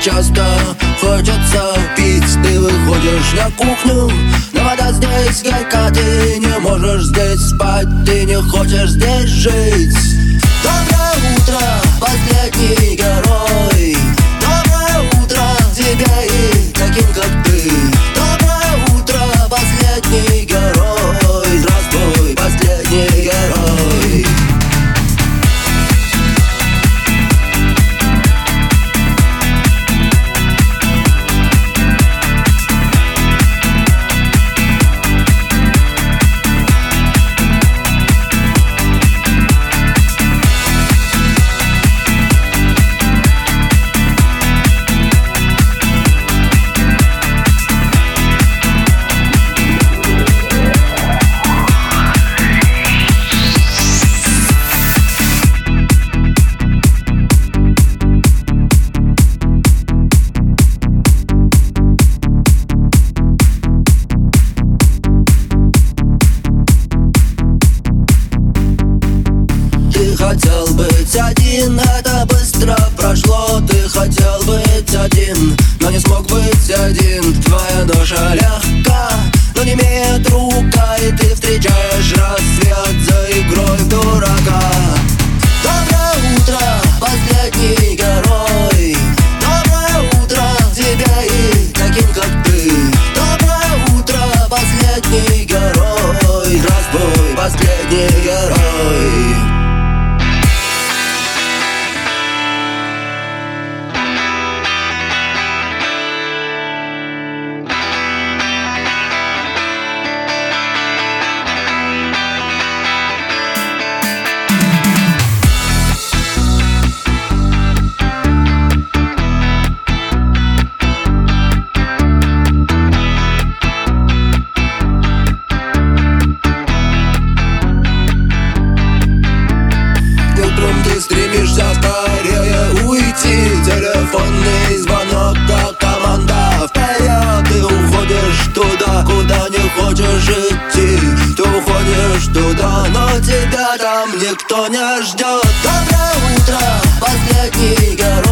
часто хочется пить. Ты выходишь на кухню, но вода здесь горька Ты не можешь здесь спать, ты не хочешь здесь жить один, это быстро прошло Ты хотел быть один, но не смог быть один. Твоя ноша легка, но не имеет рука И ты встречаешь рассвет за игрой дурака. Доброе утро, последний герой. Доброе утро тебе и таким, как ты. Доброе утро, последний герой. Здравствуй, последний герой туда, но тебя там никто не ждет. Доброе утро, последний герой